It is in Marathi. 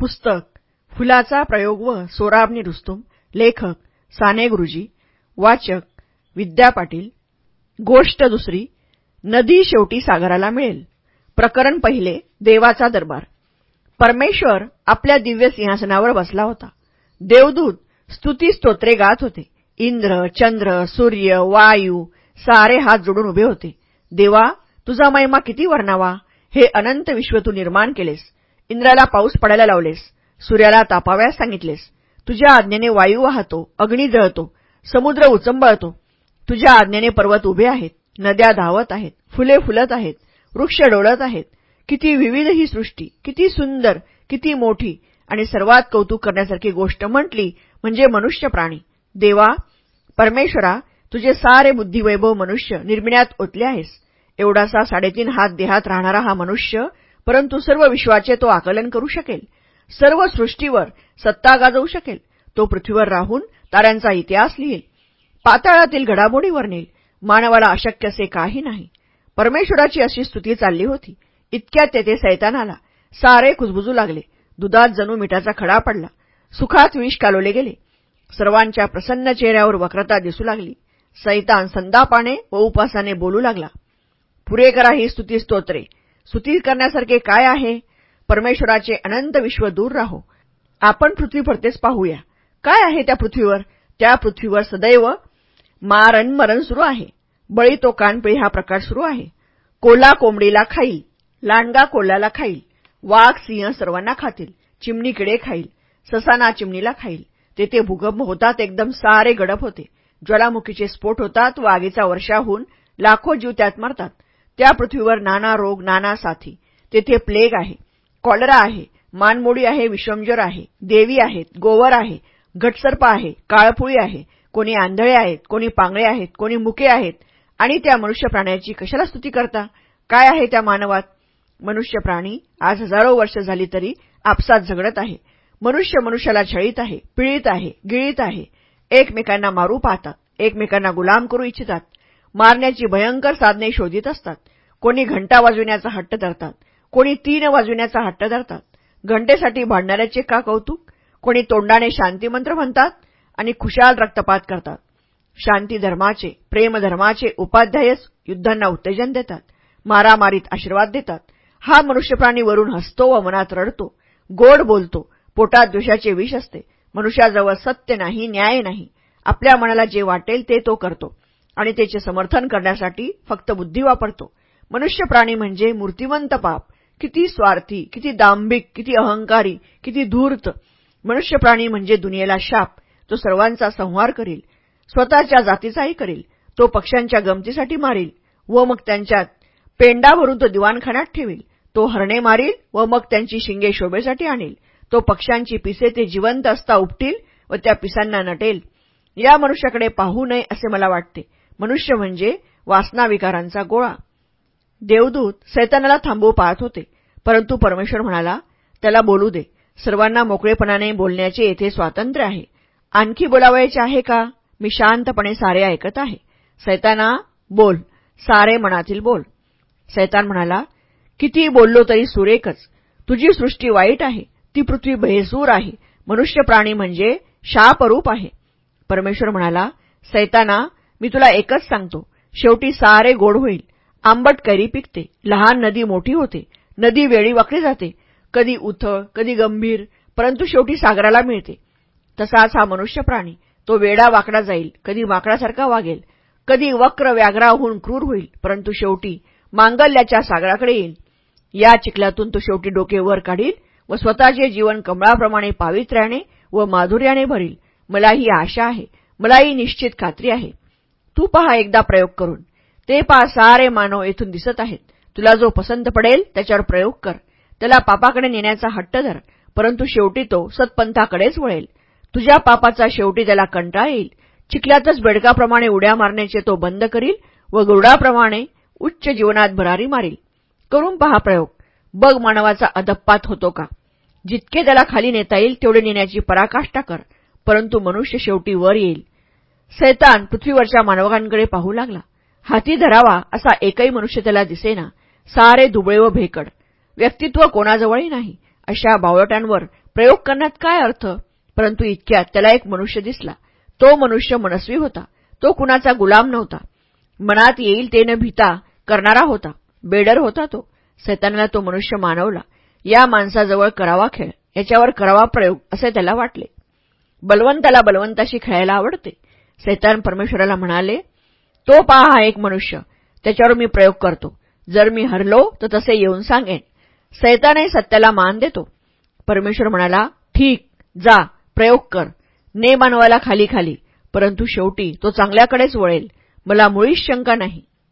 पुस्तक फुलाचा प्रयोग व सोराबनी रुस्तुम लेखक साने गुरुजी वाचक विद्या पाटील गोष्ट दुसरी नदी शेवटी सागराला मिळेल. प्रकरण पहिले देवाचा दरबार. परमेश्वर आपल्या दिव्य सिंहासनावर बसला होता. देवदूत स्तुती स्तोत्रे गात होते. इंद्र चंद्र सूर्य वायू सारे हात जोडून उभे होते. देवा तुझा महिमा किती वर्णावा? हे अनंत विश्व तू निर्माण केलेस. इंद्राला पाऊस पडायला लावलेस. सूर्याला तापाव्यास सांगितलेस. तुझ्या आज्ञेने वायू वाहतो अग्नी जळतो समुद्र उचंबळतो. तुझ्या आज्ञेने पर्वत उभे आहेत नद्या धावत आहेत फुले फुलत आहेत वृक्ष डोळत आहेत. किती विविध ही सृष्टी किती सुंदर किती मोठी आणि सर्वात कौतुक करण्यासारखी गोष्ट म्हटली म्हणजे मनुष्य प्राणी देवा परमेश्वरा तुझे सारे बुद्धिवैभव मनुष्य निर्मिण्यात ओतले आहेस. एवढासा साडेतीन हात देहात राहणारा हा मनुष्य परंतु सर्व विश्वाचे तो आकलन करू शकेल. सर्व सृष्टीवर सत्ता गाजवू शकेल. तो पृथ्वीवर राहून ताऱ्यांचा इतिहास लिहिल. पाताळातील घडामोडीवर नेईल. मानवाला अशक्य असे काही नाही. परमेश्वराची अशी स्तुती चालली होती. इतक्यात तेथे सैतान आला सारे कुजबुजू लागले. दुधात जणू मिठाचा खडा पडला. सुखात विष कालवले गेले. सर्वांच्या प्रसन्न चेहऱ्यावर वक्रता दिसू लागली. सैतान संदापाने व उपासाने बोलू लागला. पुरे करा ही स्तुती स्तोत्रे. स्तुती करण्यासारखे काय आहे? परमेश्वराचे अनंत विश्व दूर राहो. आपण पृथ्वी फरतेच पाहूया. काय आहे त्या पृथ्वीवर? त्या पृथ्वीवर सदैव मारण मरण सुरू आहे. बळी तो कानपिळी हा प्रकार सुरू आहे. कोला कोंबडीला खाईल लांडगा कोल्ह्याला खाईल वाघ सिंह सर्वांना खातील चिमणी किडे खाईल ससाना चिमणीला खाईल. तेथे भूकंप होतात एकदम सारे गडप होते. ज्वालामुखीचे स्फोट होतात व आगीचा वर्षा होऊन लाखो जीव त्यात मरतात. त्या पृथ्वीवर नाना रोग नाना साथी. तेथे प्लेग आहे कॉलरा आहे मानमोडी आहे विषमजर आहे देवी आहेत गोवर आहे घटसर्प आहे काळपुळी आहे कोणी आंधळे आहेत कोणी पांगळे आहेत कोणी मुके आहेत. आणि त्या मनुष्य प्राण्याची कशाला स्तुती करता? काय आहे त्या मानवात? मनुष्य प्राणी आज हजारो वर्ष झाली तरी आपसात झगडत आहे. मनुष्य मनुष्याला छळीत आहे पिळीत आहे गिळीत आहे. एकमेकांना मारू पाहतात एकमेकांना गुलाम करू इच्छितात. मारण्याची भयंकर साधने शोधित असतात. कोणी घंटा वाजविण्याचा हट्ट धरतात. कोणी तीन वाजविण्याचा हट्ट धरतात. घंटेसाठी भांडणाऱ्याचे का कौतुक? कोणी तोंडाने शांतीमंत्र म्हणतात आणि खुशाल रक्तपात करतात. शांती धर्माचे प्रेमधर्माचे उपाध्यायच युद्धांना उत्तेजन देतात. मारामारीत आशीर्वाद देतात. हा मनुष्यप्राणी वरून हसतो व मनात रडतो. गोड बोलतो. पोटात द्वेषाचे विष असते. मनुष्याजवळ सत्य नाही न्याय नाही. आपल्या मनाला जे वाटेल ते तो करतो. आणि त्याचे समर्थन करण्यासाठी फक्त बुद्धी वापरतो. मनुष्य प्राणी म्हणजे मूर्तिवंत पाप. किती स्वार्थी किती दांभिक किती अहंकारी किती धूर्त. मनुष्य प्राणी म्हणजे दुनियेला शाप. तो सर्वांचा संहार करील. स्वतःच्या जातीचाही करील. तो पक्ष्यांच्या गमतीसाठी मारील व मग त्यांच्यात पेंडावरून तो दिवाणखान्यात ठेवील. तो हरणे मारील व मग त्यांची शिंगे शोभेसाठी आणील. तो पक्ष्यांची पिसे ते जिवंत असता उपटील व त्या पिसांना नटेल. या मनुष्याकडे पाहू नये असे मला वाटते. मनुष्य म्हणजे वासनाविकारांचा गोळा. देवदूत सैतानाला थांबवू पाहत होते परंतु परमेश्वर म्हणाला त्याला बोलू दे. सर्वांना मोकळेपणाने बोलण्याचे येथे स्वातंत्र्य आहे. आणखी बोलावायचे आहे का? मी शांतपणे सारे ऐकत आहे. सैताना बोल. सारे मनातील बोल. सैतान म्हणाला किती बोललो तरी सुरेखच. तुझी सृष्टी वाईट आहे. ती पृथ्वी भेसूर आहे. मनुष्य प्राणी म्हणजे शापरूप आहे. परमेश्वर म्हणाला सैताना मी तुला एकच सांगतो. शेवटी सारे गोड होईल. आंबट कैरी पिकते. लहान नदी मोठी होते. नदी वेळी वाकडी जाते. कधी उथळ कधी गंभीर परंतु शेवटी सागराला मिळते. तसाच हा मनुष्य प्राणी. तो वेडा वाकडा जाईल. कधी माकडासारखा वागेल. कधी वक्र व्याघ्राहून क्रूर होईल. परंतु शेवटी मांगल्याच्या सागराकडे येईल. या चिखलातून तो शेवटी डोके वर काढील व स्वतःचे जीवन कमळाप्रमाणे पावित्र्याने व माधुर्याने भरील. मला ही आशा आहे. मलाही निश्चित खात्री आहे. तू पहा एकदा प्रयोग करून. ते पहा सारे मानव येथून दिसत आहेत. तुला जो पसंत पडेल त्याच्यावर प्रयोग कर. त्याला पापाकडे नेण्याचा हट्ट धर परंतु शेवटी तो सत्पंथाकडेच वळेल. तुझ्या पापाचा शेवटी त्याला कंटाळ येईल. चिखल्यातच बेडकाप्रमाणे उड्या मारण्याचे तो बंद करील व गरुडाप्रमाणे उच्च जीवनात भरारी मारील. करून पहा प्रयोग. बग मानवाचा अदप्पात होतो का? जितके त्याला खाली नेता येईल तेवढे नेण्याची पराकाष्ठा कर. परंतु मनुष्य शेवटी वर येईल. सैतान पृथ्वीवरच्या मानवकांकडे पाहू लागला. हाती धरावा असा एकही मनुष्य त्याला दिसेना. सारे दुबळे व भेकड. व्यक्तित्व कोणाजवळही नाही. अशा बावळटांवर प्रयोग करण्यात काय अर्थ? परंतु इतक्यात त्याला एक मनुष्य दिसला. तो मनुष्य मनस्वी होता. तो कुणाचा गुलाम नव्हता. मनात येईल ते न भीता करणारा होता. बेडर होता तो. सैतानाला तो मनुष्य मानवला. या माणसाजवळ करावा खेळ. याच्यावर करावा प्रयोग असे त्याला वाटले. बलवंताला बलवंताशी खेळायला आवडते. सैतान परमेश्वराला म्हणाले तो पहा हा एक मनुष्य त्याच्यावर मी प्रयोग करतो. जर मी हरलो तर तसे येऊन सांगेन. सैतानही सत्याला मान देतो. परमेश्वर म्हणाला ठीक जा प्रयोग कर. ने मानवाला खाली खाली परंतु शेवटी तो चांगल्याकडेच वळेल. मला मुळीच शंका नाही.